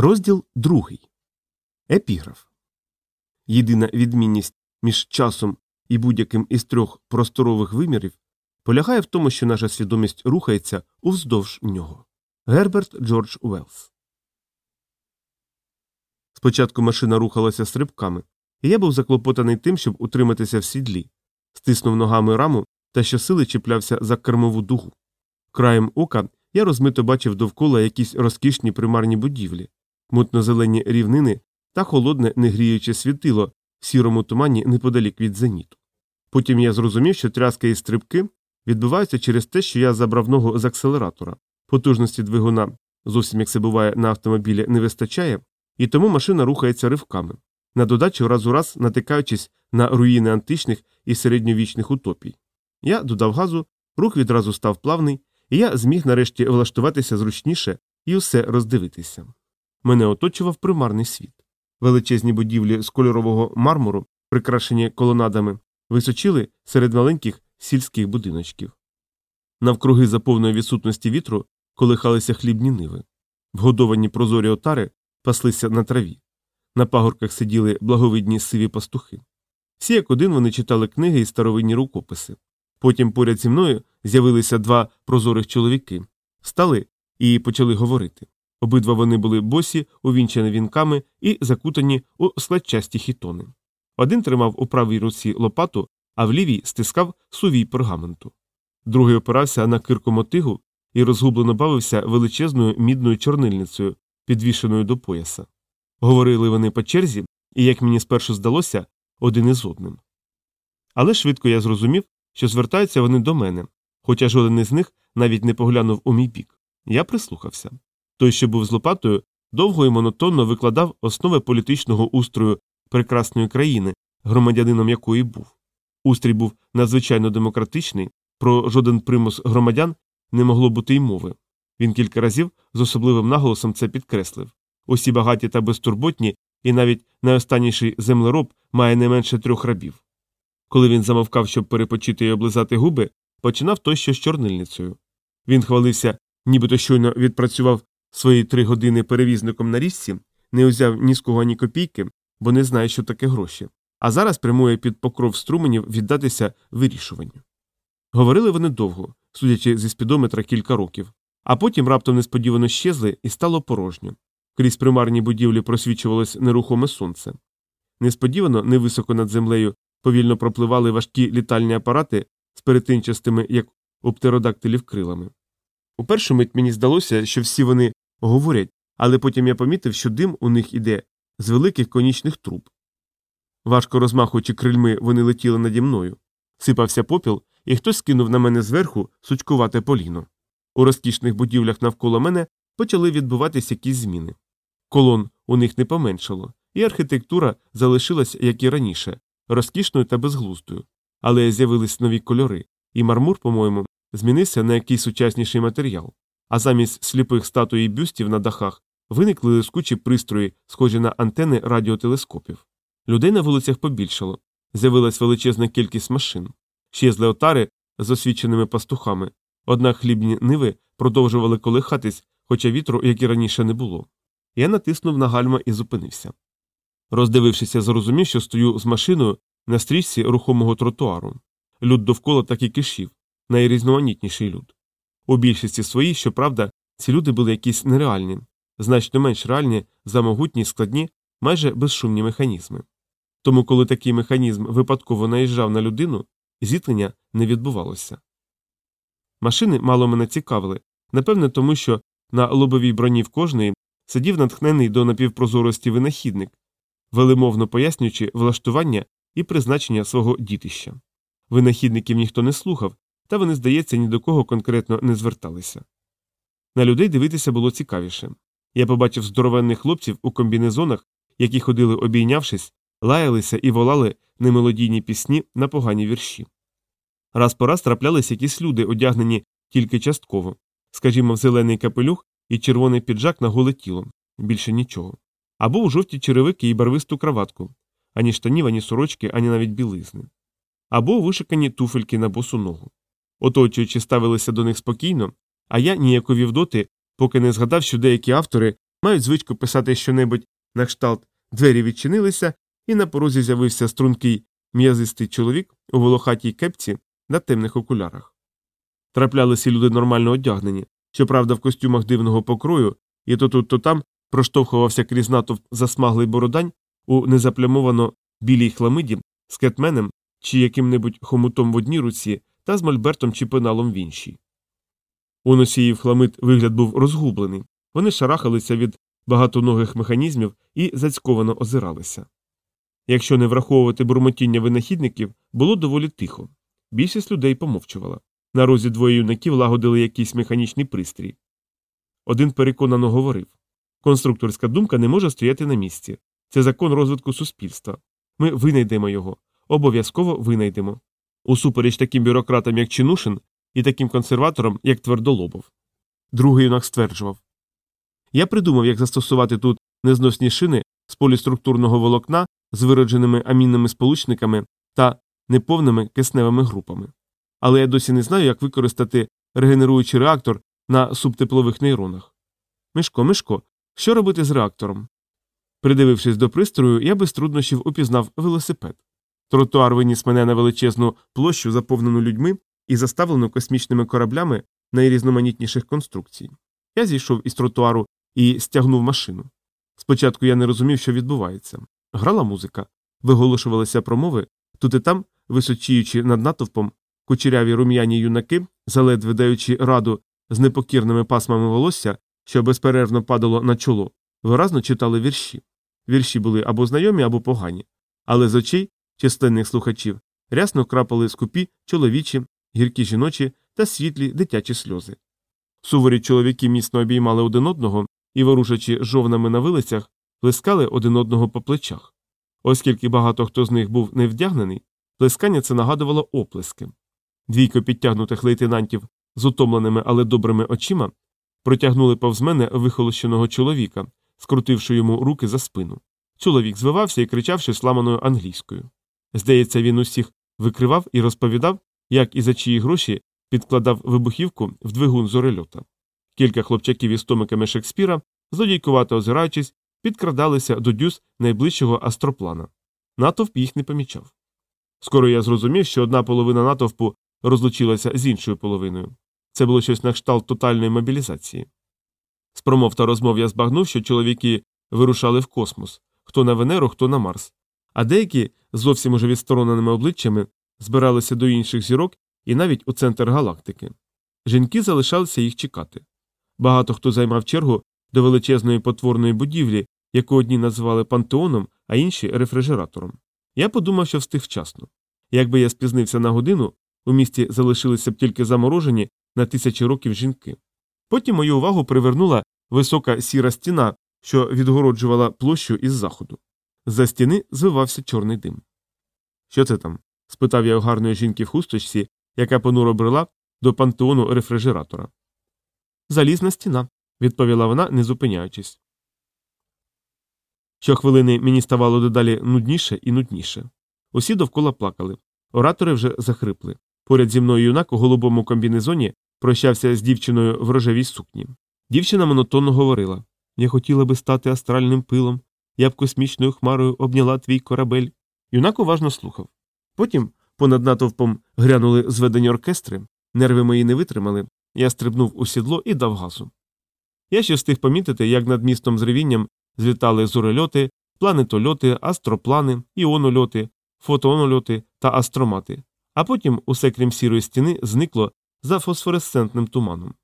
Розділ другий. Епіграф. Єдина відмінність між часом і будь-яким із трьох просторових вимірів полягає в тому, що наша свідомість рухається уздовж нього. Герберт Джордж Уеллс. Спочатку машина рухалася стрибками, і я був заклопотаний тим, щоб утриматися в сідлі, стиснув ногами раму та щосили чіплявся за кермову дугу. Краєм ока я розмито бачив довкола якісь розкішні примарні будівлі, мутно-зелені рівнини та холодне негріюче світило в сірому тумані неподалік від зеніту. Потім я зрозумів, що тряска і стрибки відбуваються через те, що я забрав ногу з акселератора, потужності двигуна, зовсім як це буває на автомобілі, не вистачає, і тому машина рухається ривками, на додачу раз у раз натикаючись на руїни античних і середньовічних утопій. Я додав газу, рух відразу став плавний, і я зміг нарешті влаштуватися зручніше і усе роздивитися. Мене оточував примарний світ. Величезні будівлі з кольорового мармуру, прикрашені колонадами, височили серед маленьких сільських будиночків. Навкруги за повної відсутності вітру колихалися хлібні ниви. Вгодовані прозорі отари паслися на траві. На пагорках сиділи благовидні сиві пастухи. Всі як один вони читали книги і старовинні рукописи. Потім поряд зі мною з'явилися два прозорих чоловіки, встали і почали говорити. Обидва вони були босі, увінчані вінками і закутані у складчасті хітони. Один тримав у правій руці лопату, а в лівій стискав сувій пергаменту. Другий опирався на кирку мотигу і розгублено бавився величезною мідною чорнильницею, підвішеною до пояса. Говорили вони по черзі, і, як мені спершу здалося, один із одним. Але швидко я зрозумів, що звертаються вони до мене, хоча жоден із них навіть не поглянув у мій бік. Я прислухався. Той, що був з лопатою, довго і монотонно викладав основи політичного устрою прекрасної країни, громадянином якої був. Устрій був надзвичайно демократичний, про жоден примус громадян не могло бути й мови. Він кілька разів з особливим наголосом це підкреслив. Усі багаті та безтурботні, і навіть найостанніший землероб має не менше трьох рабів. Коли він замовкав, щоб перепочити і облизати губи, починав той що з чорнильницею. Він хвалився, нібито щойно відпрацював свої три години перевізником на річці, не узяв ні з кого ні копійки, бо не знає, що таке гроші, а зараз прямує під покров струменів віддатися вирішуванню. Говорили вони довго, судячи зі спідометра кілька років, а потім раптом несподівано щезли і стало порожньо. Крізь примарні будівлі просвічувалось нерухоме сонце. Несподівано, невисоко над землею, повільно пропливали важкі літальні апарати з перетинчастими, як у птеродактилів крилами. У першу мить мені здалося, що всі вони говорять, але потім я помітив, що дим у них іде з великих конічних труб. Важко розмахуючи крильми, вони летіли наді мною. Сипався попіл, і хтось скинув на мене зверху сучкувате поліно. У розкішних будівлях навколо мене почали відбуватися якісь зміни. Колон у них не поменшало, і архітектура залишилась, як і раніше, розкішною та безглуздою. Але з'явились нові кольори, і мармур, по-моєму, змінився на якийсь сучасніший матеріал, а замість сліпих статуй і бюстів на дахах виникли лискучі пристрої, схожі на антени радіотелескопів. Людей на вулицях побільшало, з'явилась величезна кількість машин, щезли отари з освіченими пастухами, однак хлібні ниви продовжували колихатись, хоча вітру, як і раніше, не було. Я натиснув на гальма і зупинився. Роздивившися, зрозумів, що стою з машиною на стрічці рухомого тротуару. Люд довкола так і кишів, найрізноманітніший люд. У більшості своїй, щоправда, ці люди були якісь нереальні, значно менш реальні за могутні, складні, майже безшумні механізми. Тому, коли такий механізм випадково наїжджав на людину, зіткнення не відбувалося. Машини мало мене цікавили, напевне, тому що на лобовій броні в кожної сидів натхнений до напівпрозорості винахідник, велимовно пояснюючи влаштування і призначення свого дітища. Винахідників ніхто не слухав, та вони, здається, ні до кого конкретно не зверталися. На людей дивитися було цікавіше. Я побачив здоровенних хлопців у комбінезонах, які ходили обійнявшись, лаялися і волали немелодійні пісні на погані вірші. Раз по раз траплялись якісь люди, одягнені тільки частково, скажімо, в зелений капелюх і червоний піджак на голе тіло, більше нічого, або у жовті черевики і барвисту краватку, ані штанів, ані сорочки, ані навіть білизни, або вишикані туфельки на босу ногу. Оточуючи ставилися до них спокійно, а я ніяковів доти, поки не згадав, що деякі автори мають звичку писати щонебудь на кшталт двері відчинилися, і на порозі з'явився стрункий м'язистий чоловік у волохатій кепці на темних окулярах. Траплялися люди нормально одягнені, щоправда, в костюмах дивного покрою, і то тут, то там проштовхувався крізь натовп засмаглий бородань у незаплямовано білій хламиді з кетменем чи яким-небудь хомутом в одній руці та з мольбертом чи пеналом в іншій. У носіїв хламид вигляд був розгублений, вони шарахалися від багатоногих механізмів і зацьковано озиралися. Якщо не враховувати бурмотіння винахідників, було доволі тихо. Більшість людей помовчувала. На розі двоє юнаків лагодили якийсь механічний пристрій. Один переконано говорив конструкторська думка не може стояти на місці. Це закон розвитку суспільства. Ми винайдемо його, обов'язково винайдемо. Усупереч таким бюрократам, як Чинушин, і таким консерваторам, як Твердолобов. Другий юнак стверджував Я придумав, як застосувати тут незносні шини з поліструктурного волокна з виродженими амінними сполучниками та неповними кисневими групами. Але я досі не знаю, як використати регенеруючий реактор на субтеплових нейронах. Мишко, Мишко, що робити з реактором? Придивившись до пристрою, я без труднощів упізнав велосипед. Тротуар виніс мене на величезну площу, заповнену людьми і заставлену космічними кораблями найрізноманітніших конструкцій. Я зійшов із тротуару і стягнув машину. Спочатку я не розумів, що відбувається. Грала музика, виголошувалися промови, тут і там, височіючи над натовпом, кучеряві рум'яні юнаки, заледве даючи раду з непокірними пасмами волосся, що безперервно падало на чоло, виразно читали вірші. Вірші були або знайомі, або погані, але з очей численних слухачів рясно крапали скупі чоловічі, гіркі жіночі та світлі дитячі сльози. Суворі чоловіки міцно обіймали один одного і, ворушачи жовнами на вилицях, плескали один одного по плечах. Оскільки багато хто з них був не вдягнений, плескання це нагадувало оплески. Двійко підтягнутих лейтенантів з утомленими, але добрими очима протягнули повз мене вихолощеного чоловіка, скрутивши йому руки за спину. Чоловік звивався і кричав щось ламаною англійською. Здається, він усіх викривав і розповідав, як і за чиї гроші підкладав вибухівку в двигун зорельота. Кілька хлопчаків із томиками Шекспіра, злодійкувато озираючись, підкрадалися до дюз найближчого астроплана. Натовп їх не помічав. Скоро я зрозумів, що одна половина натовпу розлучилася з іншою половиною. Це було щось на кшталт тотальної мобілізації. З промов та розмов я збагнув, що чоловіки вирушали в космос хто на Венеру, хто на Марс, а деякі зовсім уже відстороненими обличчями збиралися до інших зірок і навіть у центр галактики. Жінки залишалися їх чекати. Багато хто займав чергу до величезної потворної будівлі, яку одні називали пантеоном, а інші рефрижератором. Я подумав, що встиг вчасно. Якби я спізнився на годину, у місті залишилися б тільки заморожені на тисячі років жінки. Потім мою увагу привернула висока сіра стіна, що відгороджувала площу із заходу. За стіни звивався чорний дим. Що це там? спитав я у гарної жінки в хусточці, яка понуро брела до пантеону рефрижератора. Залізна стіна, відповіла вона, не зупиняючись. Щохвилини мені ставало дедалі нудніше і нудніше. Усі довкола плакали. Оратори вже захрипли. Поряд зі мною юнак у голубому комбінезоні прощався з дівчиною в рожевій сукні. Дівчина монотонно говорила Я хотіла би стати астральним пилом, я б космічною хмарою обняла твій корабель. Юнак уважно слухав. Потім понад натовпом грянули зведені оркестри, нерви мої не витримали, я стрибнув у сідло і дав газу. Я ще встиг помітити, як над містом з ревінням злітали зорельоти, планетольоти, астроплани, іонольоти, фотонольоти та астромати, а потім усе крім сірої стіни зникло за фосфоресцентним туманом.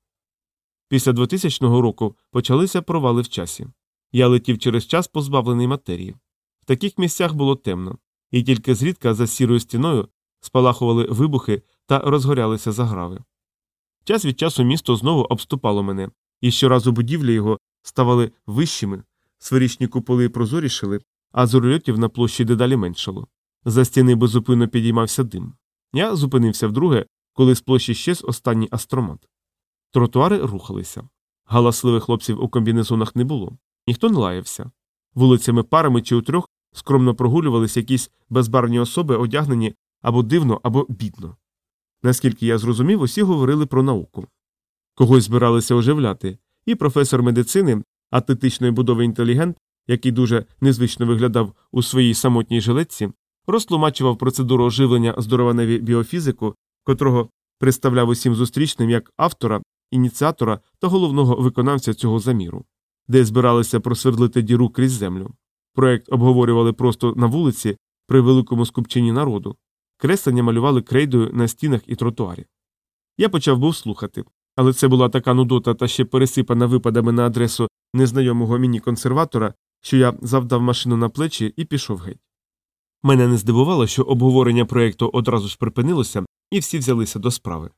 Після 2000 року почалися провали в часі. Я летів через час позбавлений матерії. В таких місцях було темно, і тільки зрідка за сірою стіною спалахували вибухи та розгорялися заграви. Час від часу місто знову обступало мене, і щоразу будівлі його ставали вищими, сферичні куполи прозорішили, а зорольотів на площі дедалі меншало. За стіни безупинно підіймався дим. Я зупинився вдруге, коли з площі щез останній астромат. Тротуари рухалися. Галасливих хлопців у комбінезонах не було, ніхто не лаявся. Вулицями парами чи у трьох скромно прогулювалися якісь безбарвні особи, одягнені або дивно, або бідно. Наскільки я зрозумів, усі говорили про науку. Когось збиралися оживляти, і професор медицини Атлетичної будови інтелігент, який дуже незвично виглядав у своїй самотній жилетці, розтлумачував процедуру оживлення здорованеві біофізику, котрого представляв усім зустрічним як автора, ініціатора та головного виконавця цього заміру, де збиралися просвердлити діру крізь землю. Проект обговорювали просто на вулиці при великому скупченні народу, креслення малювали крейдою на стінах і тротуарі. Я почав був слухати, але це була така нудота та ще пересипана випадами на адресу незнайомого мені консерватора, що я завдав машину на плечі і пішов геть. Мене не здивувало, що обговорення проєкту одразу ж припинилося, і всі взялися до справи.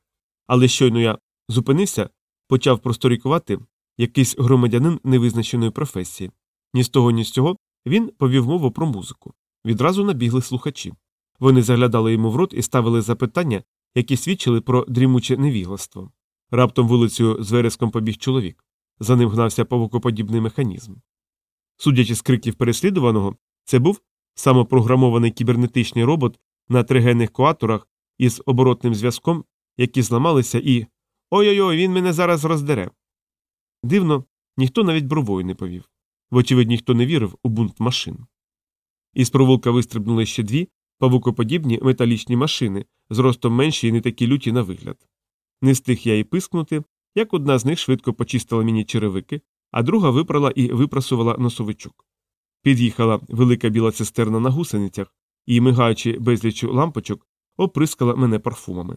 Але щойно я зупинився, почав просторікувати якийсь громадянин невизначеної професії. Ні з того, ні з цього він повів мову про музику. Відразу набігли слухачі. Вони заглядали йому в рот і ставили запитання, які свідчили про дрімуче невігластво. Раптом вулицею з вереском побіг чоловік. За ним гнався павукоподібний механізм. Судячи з криків переслідуваного, це був самопрограмований кібернетичний робот на тригенних коаторах із оборотним зв'язком, які зламалися, і. Ой-ой, ой він мене зараз роздере. Дивно, ніхто навіть бровою не повів. Вочевидь, ніхто не вірив у бунт машин. Із провулка вистрибнули ще дві павукоподібні металічні машини, зростом менші і не такі люті на вигляд. Не встиг я й пискнути, як одна з них швидко почистила мені черевики, а друга випрала і випрасувала носовичок. Під'їхала велика біла цистерна на гусеницях і, мигаючи безлічу лампочок, оприскала мене парфумами.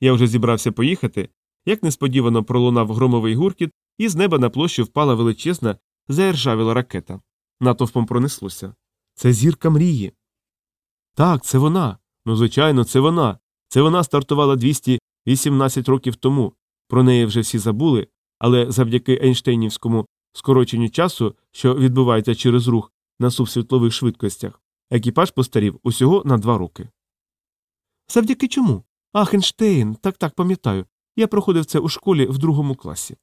Я вже зібрався поїхати, як несподівано пролунав громовий гуркіт, і з неба на площу впала величезна, заіржавіла ракета. Натовпом пронеслося. Це зірка мрії. Так, це вона. Ну, звичайно, це вона. Це вона стартувала 218 років тому. Про неї вже всі забули, але завдяки Ейнштейнівському скороченню часу, що відбувається через рух на субсвітлових швидкостях, екіпаж постарів усього на два роки. Завдяки чому? Ах, Ейнштейн, так так пам'ятаю. Я проходив це у школі в другому класі.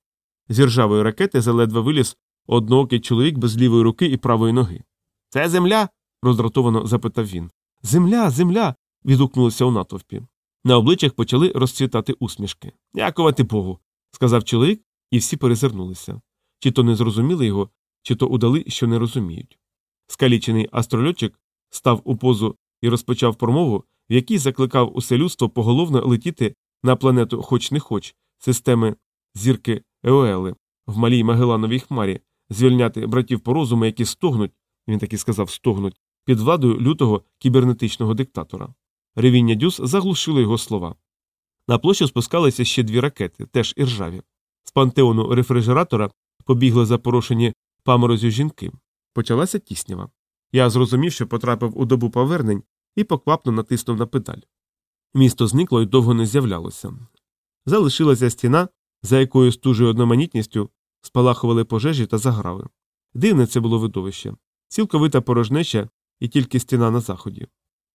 З ржавої ракети заледве виліз одноокий чоловік без лівої руки і правої ноги. Це земля? роздратовано запитав він. Земля, земля. відгукнулося у натовпі. На обличчях почали розцвітати усмішки. Дякувати Богу, сказав чоловік, і всі перезирнулися. Чи то не зрозуміли його, чи то удали, що не розуміють. Скалічений астрольотчик став у позу і розпочав промову, в якій закликав усе людство поголовно летіти на планету хоч не хоч, системи зірки Еоели в малій Магелановій хмарі, звільняти братів по розуму, які стогнуть, він таки сказав стогнуть, під владою лютого кібернетичного диктатора. Ревіння дюс заглушило його слова. На площу спускалися ще дві ракети, теж іржаві. З пантеону рефрижератора побігли запорошені паморозю жінки. Почалася тіснява. Я зрозумів, що потрапив у добу повернень і поквапно натиснув на педаль. Місто зникло і довго не з'являлося. Залишилася стіна, за якою з тужою одноманітністю спалахували пожежі та заграви. Дивне це було видовище, цілковита порожнеча і тільки стіна на заході.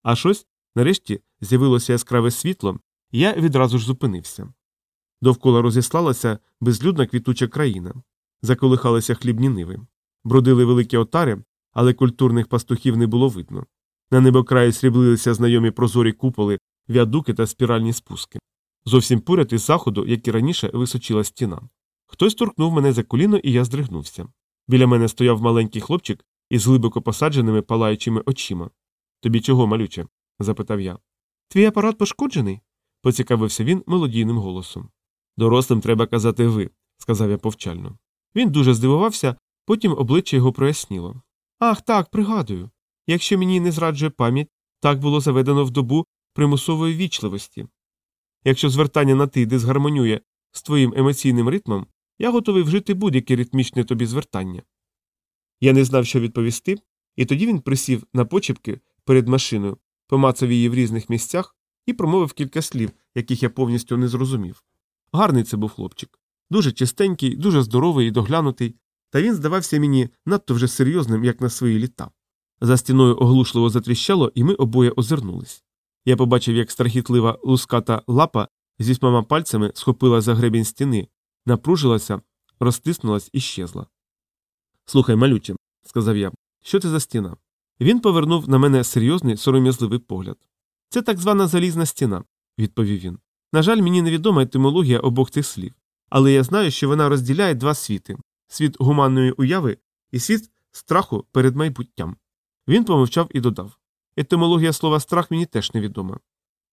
А щось, нарешті, з'явилося яскраве світло, і я відразу ж зупинився. Довкола розіслалася безлюдна квітуча країна, заколихалися хлібні ниви, бродили великі отари, але культурних пастухів не було видно. На небокраї сріблилися знайомі прозорі куполи, віадуки та спіральні спуски. Зовсім поряд із заходу, як і раніше, височила стіна. Хтось торкнув мене за коліно, і я здригнувся. Біля мене стояв маленький хлопчик із глибоко посадженими палаючими очима. Тобі чого, малюче? запитав я. Твій апарат пошкоджений? поцікавився він мелодійним голосом. Дорослим треба казати ви, сказав я повчально. Він дуже здивувався, потім обличчя його проясніло. Ах, так, пригадую. Якщо мені не зраджує пам'ять, так було заведено в добу примусової вічливості. Якщо звертання на ти дисгармонює з твоїм емоційним ритмом, я готовий вжити будь-яке ритмічне тобі звертання. Я не знав, що відповісти, і тоді він присів на почепки перед машиною, помацав її в різних місцях і промовив кілька слів, яких я повністю не зрозумів. Гарний це був хлопчик, дуже чистенький, дуже здоровий і доглянутий, та він здавався мені надто вже серйозним, як на свої літа. За стіною оглушливо затріщало, і ми обоє озирнулись. Я побачив, як страхітлива луската лапа зі вісьмома пальцями схопила за гребінь стіни, напружилася, розтиснулась і щезла. Слухай, малюче, сказав я, що це за стіна? Він повернув на мене серйозний сором'язливий погляд. Це так звана залізна стіна, відповів він. На жаль, мені невідома етимологія обох цих слів, але я знаю, що вона розділяє два світи світ гуманної уяви і світ страху перед майбуттям. Він помовчав і додав Етимологія слова страх мені теж невідома.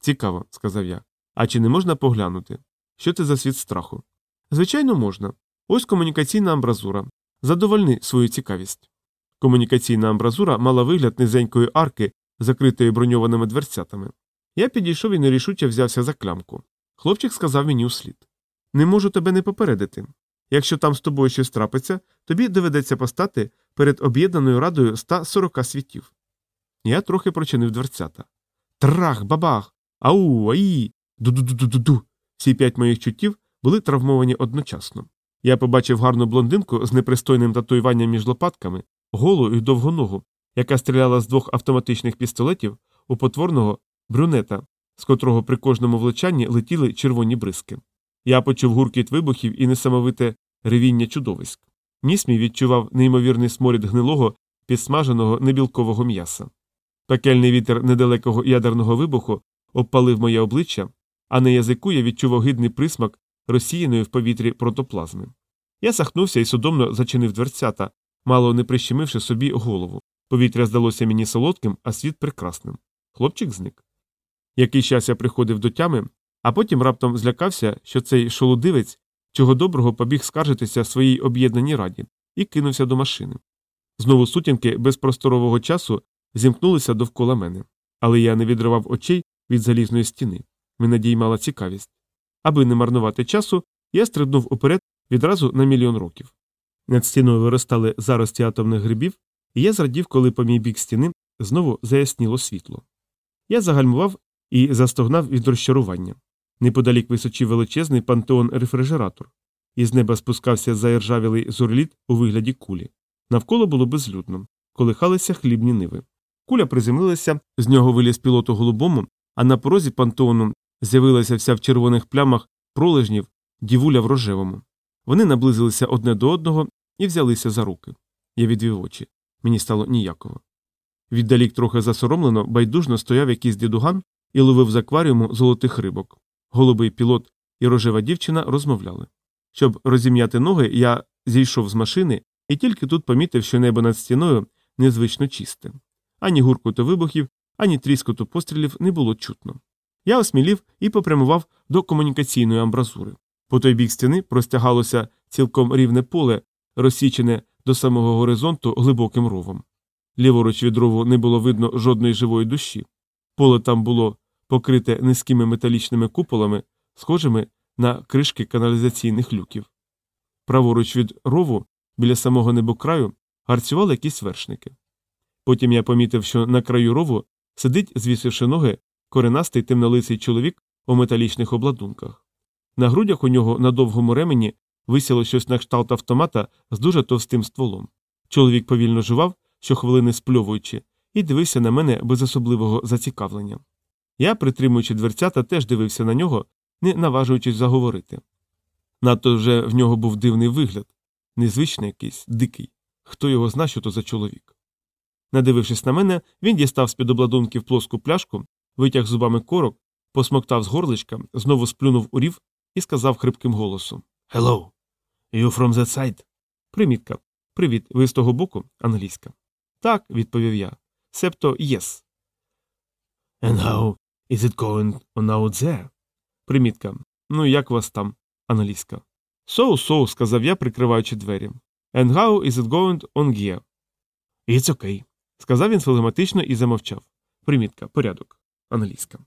Цікаво, сказав я. А чи не можна поглянути? Що це за світ страху? Звичайно, можна. Ось комунікаційна амбразура. Задовольни свою цікавість. Комунікаційна амбразура мала вигляд низенької арки, закритої броньованими дверцятами. Я підійшов і нерішуче взявся за клямку. Хлопчик сказав мені услід Не можу тебе не попередити. Якщо там з тобою щось трапиться, тобі доведеться постати перед об'єднаною радою 140 світів. Я трохи прочинив дверцята. Трах, бабах! Ау, аї! Ду-ду-ду-ду-ду. Всі п'ять моїх чуттів були травмовані одночасно. Я побачив гарну блондинку з непристойним татуюванням між лопатками, голу і довгу ногу, яка стріляла з двох автоматичних пістолетів у потворного брюнета, з котрого при кожному влучанні летіли червоні бризки. Я почув гуркіт вибухів і несамовите ревіння чудовиськ. Ніс мій відчував неймовірний сморід гнилого, підсмаженого небілкового м'яса. Пекельний вітер недалекого ядерного вибуху обпалив моє обличчя, а на язику я відчув гидний присмак розсіяної в повітрі протоплазми. Я сахнувся і судомно зачинив дверцята, мало не прищемивши собі голову. Повітря здалося мені солодким, а світ прекрасним. Хлопчик зник. Який час я приходив до тями, а потім раптом злякався, що цей шолодивець чого доброго побіг скаржитися своїй об'єднаній раді, і кинувся до машини. Знову сутінки безпросторового часу зімкнулися довкола мене, але я не відривав очей від залізної стіни. Мене діймала цікавість. Аби не марнувати часу, я стрибнув уперед відразу на мільйон років. Над стіною виростали зарості атомних грибів, і я зрадів, коли по мій бік стіни знову заясніло світло. Я загальмував і застогнав від розчарування. Неподалік височив величезний пантеон рефрижератор, із неба спускався заіржавілий зурліт у вигляді кулі. Навколо було безлюдно, колихалися хлібні ниви. Куля приземлилася, з нього виліз пілот у голубому, а на порозі пантеону з'явилася вся в червоних плямах пролежнів дівуля в рожевому. Вони наблизилися одне до одного і взялися за руки. Я відвів очі. Мені стало ніяково. Віддалік трохи засоромлено, байдужно стояв якийсь дідуган і ловив з акваріуму золотих рибок. Голубий пілот і рожева дівчина розмовляли. Щоб розім'яти ноги, я зійшов з машини і тільки тут помітив, що небо над стіною незвично чисте. Ані гуркоту вибухів, ані тріскоту пострілів не було чутно. Я осмілів і попрямував до комунікаційної амбразури. По той бік стіни простягалося цілком рівне поле, розсічене до самого горизонту глибоким ровом. Ліворуч від рову не було видно жодної живої душі. Поле там було покрите низькими металічними куполами, схожими на кришки каналізаційних люків. Праворуч від рову, біля самого небокраю, гарцювали якісь вершники. Потім я помітив, що на краю рову сидить, звісивши ноги, коренастий темнолиций чоловік у металічних обладунках. На грудях у нього на довгому ремені висіло щось на кшталт автомата з дуже товстим стволом. Чоловік повільно жував, щохвилини спльовуючи, і дивився на мене без особливого зацікавлення. Я, притримуючи дверцята, теж дивився на нього, не наважуючись заговорити. Надто вже в нього був дивний вигляд, незвичний якийсь, дикий. Хто його зна, що то за чоловік. Надивившись на мене, він дістав з під обладунків плоску пляшку, витяг зубами корок, посмоктав з горличка, знову сплюнув у рів і сказав хрипким голосом Hello. You from that side? Примітка. Привіт. Ви з того боку? Англійська. Так, відповів я. Себто yes. And how is it going on out there? Примітка. Ну, як вас там? Англійська. So, so, сказав я, прикриваючи двері. And how is it going on here? It's okay. Сказав він флегматично і замовчав. Примітка, порядок. Англійська.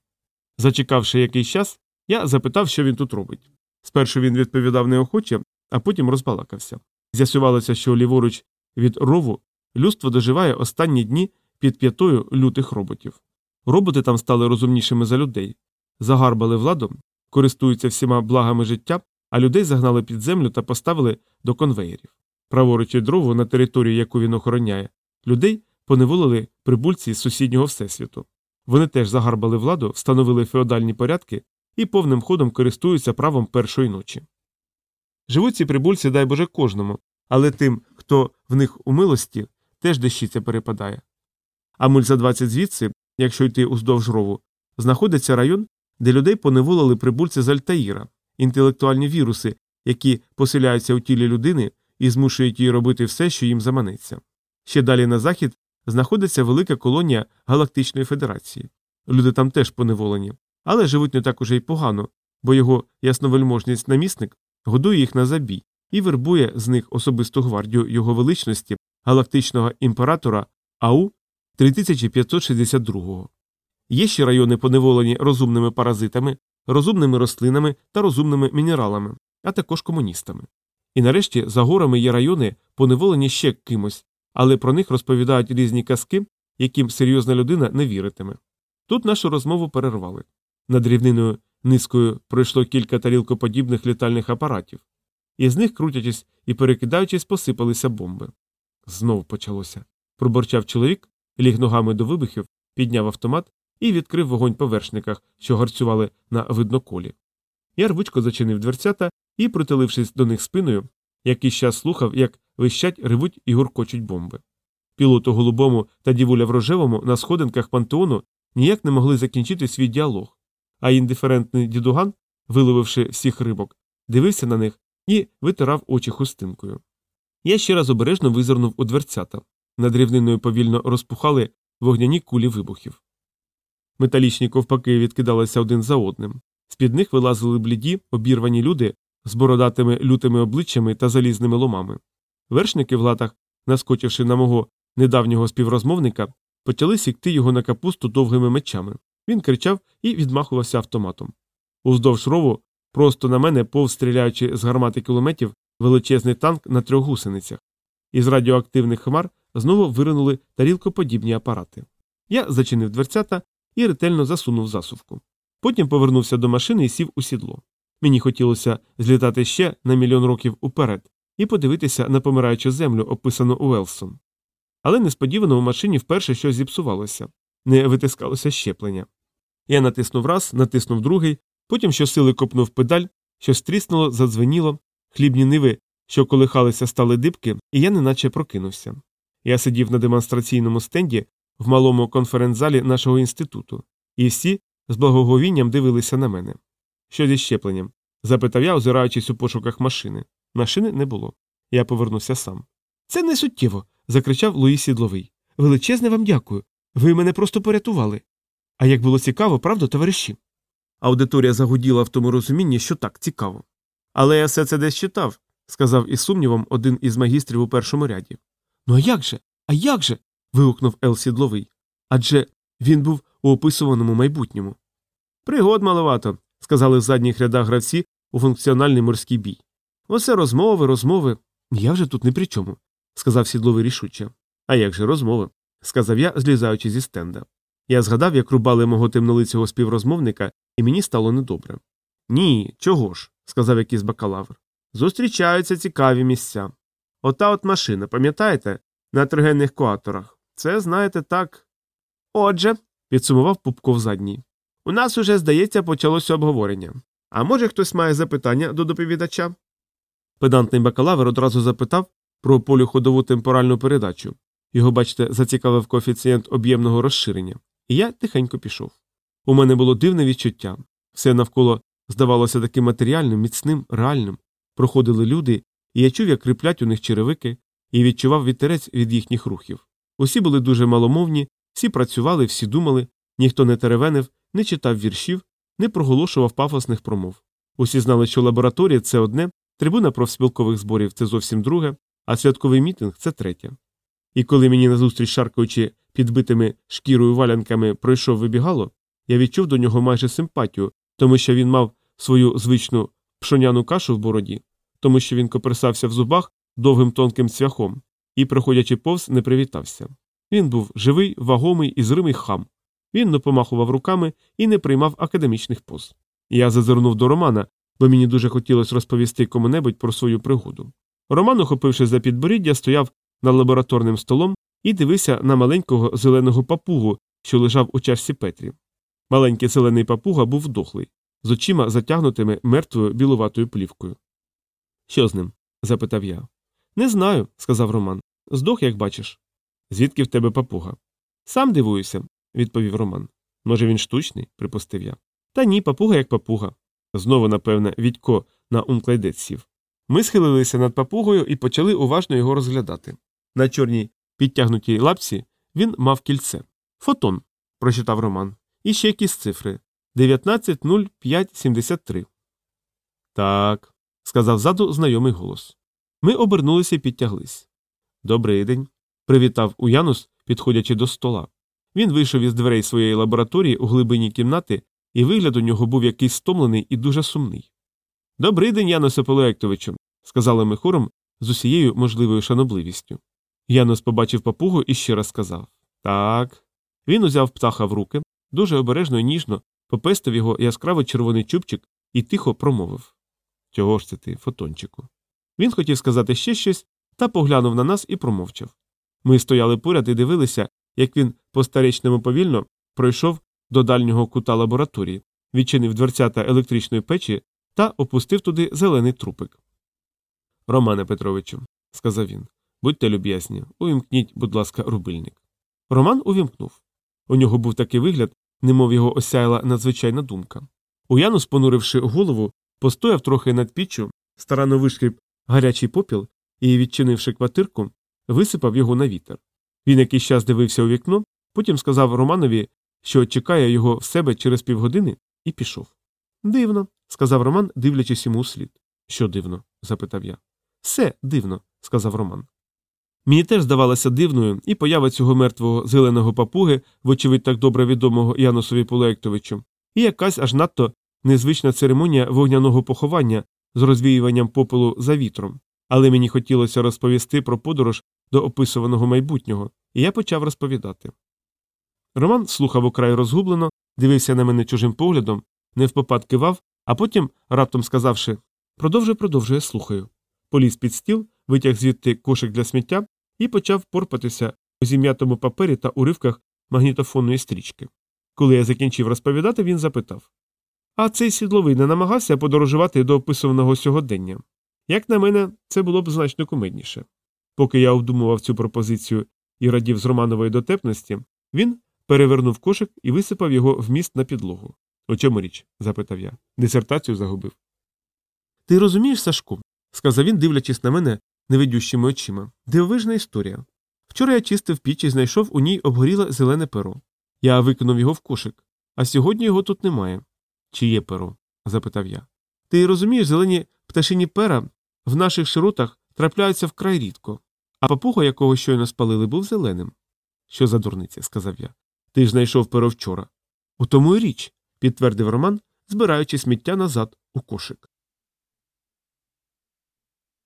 Зачекавши якийсь час, я запитав, що він тут робить. Спершу він відповідав неохоче, а потім розбалакався. З'ясувалося, що ліворуч від рову людство доживає останні дні під п'ятою лютих роботів. Роботи там стали розумнішими за людей, загарбали владу, користуються всіма благами життя, а людей загнали під землю та поставили до конвеєрів. Праворуч від рову, на території, яку він охороняє, людей поневолили прибульці з сусіднього всесвіту. Вони теж загарбали владу, встановили феодальні порядки і повним ходом користуються правом першої ночі. Живуть ці прибульці, дай Боже, кожному, але тим, хто в них у милості, теж дещиця перепадає. А муль за 20 звідси, якщо йти уздовж рову, знаходиться район, де людей поневолили прибульці з Альтаїра, інтелектуальні віруси, які поселяються у тілі людини і змушують її робити все, що їм заманеться. Ще далі на захід знаходиться велика колонія Галактичної Федерації. Люди там теж поневолені, але живуть не так уже й погано, бо його ясновельможність намісник годує їх на забій і вербує з них особисту гвардію його величності галактичного імператора АУ 3562-го. Є ще райони поневолені розумними паразитами, розумними рослинами та розумними мінералами, а також комуністами. І нарешті за горами є райони, поневолені ще кимось, але про них розповідають різні казки, яким серйозна людина не віритиме. Тут нашу розмову перервали. Над рівниною низкою пройшло кілька тарілкоподібних літальних апаратів, і з них, крутячись і перекидаючись, посипалися бомби. Знов почалося. Проборчав чоловік, ліг ногами до вибухів, підняв автомат і відкрив вогонь по вершниках, що гарцювали на видноколі. Я рвучко зачинив дверцята і, притулившись до них спиною, якийсь час слухав, як вищать, ревуть і гуркочуть бомби. Пілоту голубому та дівуля в рожевому на сходинках пантеону ніяк не могли закінчити свій діалог, а індиферентний дідуган, виловивши всіх рибок, дивився на них і витирав очі хустинкою. Я ще раз обережно визирнув у дверцята. Над рівниною повільно розпухали вогняні кулі вибухів. Металічні ковпаки відкидалися один за одним. З під них вилазили бліді, обірвані люди з бородатими лютими обличчями та залізними ломами. Вершники в латах, наскочивши на мого недавнього співрозмовника, почали сікти його на капусту довгими мечами. Він кричав і відмахувався автоматом. Уздовж рову, просто на мене, повз стріляючи з гармати кулеметів, величезний танк на трьох гусеницях. Із радіоактивних хмар знову виринули тарілкоподібні апарати. Я зачинив дверцята і ретельно засунув засувку. Потім повернувся до машини і сів у сідло. Мені хотілося злітати ще на мільйон років уперед і подивитися на помираючу землю, описану Уелсом. Але несподівано у машині вперше щось зіпсувалося, не витискалося щеплення. Я натиснув раз, натиснув другий, потім щосили копнув педаль, що стріснуло, задзвеніло, хлібні ниви, що колихалися, стали дибки, і я неначе прокинувся. Я сидів на демонстраційному стенді в малому конференц-залі нашого інституту, і всі з благоговінням дивилися на мене. Що зі щепленням? запитав я, озираючись у пошуках машини. Машини не було. Я повернувся сам. Це не суттєво. закричав Луї Сідловий. Величезне вам дякую. Ви мене просто порятували. А як було цікаво, правда, товариші? Аудиторія загуділа в тому розумінні, що так цікаво. Але я все це десь читав, сказав із сумнівом один із магістрів у першому ряді. Ну а як же? А як же? вигукнув Ел Сідловий. Адже він був у описуваному майбутньому. Пригод маловато, сказали в задніх рядах гравці у функціональний морський бій. Оце розмови, розмови. Я вже тут не при чому, сказав сідловий рішуче. А як же розмови? сказав я, злізаючи зі стенда. Я згадав, як рубали мого темнолицього співрозмовника, і мені стало недобре. Ні, чого ж, сказав якийсь бакалавр. Зустрічаються цікаві місця. Ота от машина, пам'ятаєте, на тригенних коаторах. Це, знаєте, так. Отже, підсумував Пупков задній. У нас уже, здається, почалося обговорення. А може хтось має запитання до доповідача? Педантний бакалавр одразу запитав про полюходову темпоральну передачу. Його, бачите, зацікавив коефіцієнт об'ємного розширення, і я тихенько пішов. У мене було дивне відчуття. Все навколо здавалося таким матеріальним, міцним, реальним. Проходили люди, і я чув, як криплять у них черевики, і відчував вітерець від їхніх рухів. Усі були дуже маломовні, всі працювали, всі думали, ніхто не теревенив, не читав віршів, не проголошував пафосних промов. Усі знали, що лабораторія це одне, трибуна профспілкових зборів це зовсім друге, а святковий мітинг це третє. І коли мені назустріч шаркаючи підбитими шкірою валянками пройшов вибігало, я відчув до нього майже симпатію, тому що він мав свою звичну пшоняну кашу в бороді, тому що він коперсався в зубах довгим тонким цвяхом і, проходячи повз, не привітався. Він був живий, вагомий і зримий хам. Він не помахував руками і не приймав академічних поз. Я зазирнув до Романа, бо мені дуже хотілося розповісти кому-небудь про свою пригоду. Роман, охопивши за підборіддя, стояв над лабораторним столом і дивився на маленького зеленого папугу, що лежав у чашці Петрі. Маленький зелений папуга був дохлий, з очима затягнутими мертвою білуватою плівкою. Що з ним? запитав я. Не знаю, сказав Роман. Здох, як бачиш. Звідки в тебе папуга? Сам дивуюся, відповів Роман. Може, він штучний, припустив я. Та ні, папуга як папуга. Знову, напевне, Відько на умклайдець. Ми схилилися над папугою і почали уважно його розглядати. На чорній підтягнутій лапці він мав кільце. Фотон, прочитав Роман. І ще якісь цифри 19.05.73. Так, сказав ззаду знайомий голос. Ми обернулися і підтяглись. Добрий день, привітав Уянус, підходячи до стола. Він вийшов із дверей своєї лабораторії у глибині кімнати, і вигляд у нього був якийсь стомлений і дуже сумний. Добрий день, Яносе Полуектовичу, сказали ми хором з усією можливою шанобливістю. Янос побачив папугу і ще раз сказав Так. Він узяв птаха в руки, дуже обережно і ніжно попестив його яскраво червоний чубчик і тихо промовив Чого ж це ти, фотончику? Він хотів сказати ще щось, та поглянув на нас і промовчав. Ми стояли поряд і дивилися, як він по старечному повільно пройшов до дальнього кута лабораторії, відчинив дверцята електричної печі та опустив туди зелений трупик. Романе Петровичу, сказав він, будьте люб'язні, увімкніть, будь ласка, рубильник. Роман увімкнув. У нього був такий вигляд, немов його осяяла надзвичайна думка. Уянус, понуривши голову, постояв трохи над піччю, старанно вишкріб гарячий попіл і, відчинивши квартирку, висипав його на вітер. Він якийсь час дивився у вікно, потім сказав Романові, що чекає його в себе через півгодини, і пішов. Дивно, сказав Роман, дивлячись йому у. Що дивно? запитав я. Все дивно, сказав Роман. Мені теж здавалося дивною і поява цього мертвого зеленого папуги, вочевидь так добре відомого Янусові Полуектовичу, і якась аж надто незвична церемонія вогняного поховання з розвіюванням попелу за вітром, але мені хотілося розповісти про подорож до описуваного майбутнього, і я почав розповідати. Роман слухав украй розгублено, дивився на мене чужим поглядом, невпопад кивав, а потім, раптом сказавши Продовжуй, продовжуй, слухаю. Поліз під стіл, витяг звідти кошик для сміття і почав порпатися у зім'ятому папері та уривках магнітофонної стрічки. Коли я закінчив розповідати, він запитав А цей сідловий не намагався подорожувати до описуваного сьогодення. Як на мене, це було б значно кумедніше. Поки я обдумував цю пропозицію і радів з Романової дотепності, він перевернув кошик і висипав його в міст на підлогу. У чому річ? запитав я. Дисертацію загубив. Ти розумієш, Сашку, сказав він, дивлячись на мене невидющими очима. Дивовижна історія. Вчора я чистив піч і знайшов у ній обгоріле зелене перо. Я викинув його в кошик, а сьогодні його тут немає. Чиє перо? запитав я. Ти розумієш, зелені пташині пера в наших широтах трапляються вкрай рідко, а папуга, якого щойно спалили, був зеленим. Що за дурниця, сказав я. Ти ж знайшов перо вчора. У тому й річ, підтвердив Роман, збираючи сміття назад у кошик.